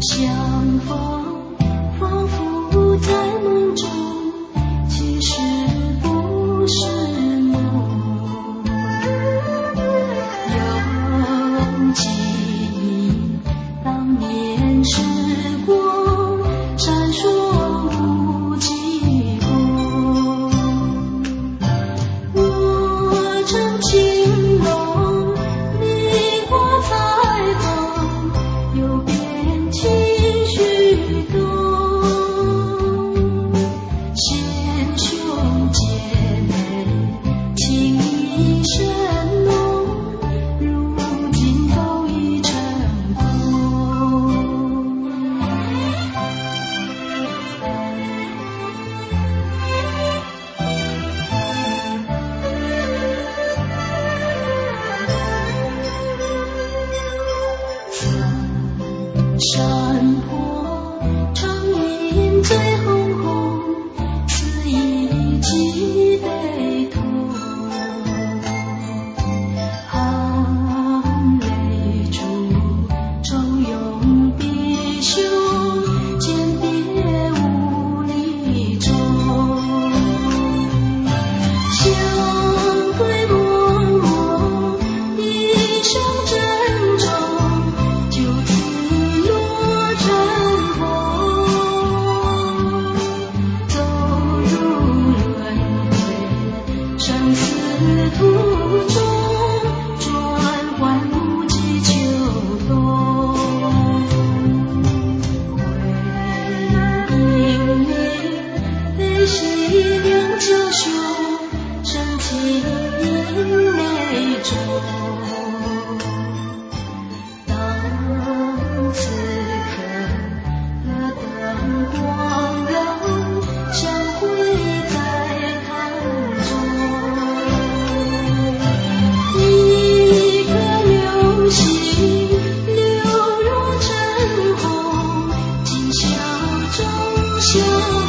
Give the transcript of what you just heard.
相逢。山坡长云，醉红红似一季。小熊升起一枚钟，当此刻灯光都交汇在盘中，一颗流星流入晨空，今宵中。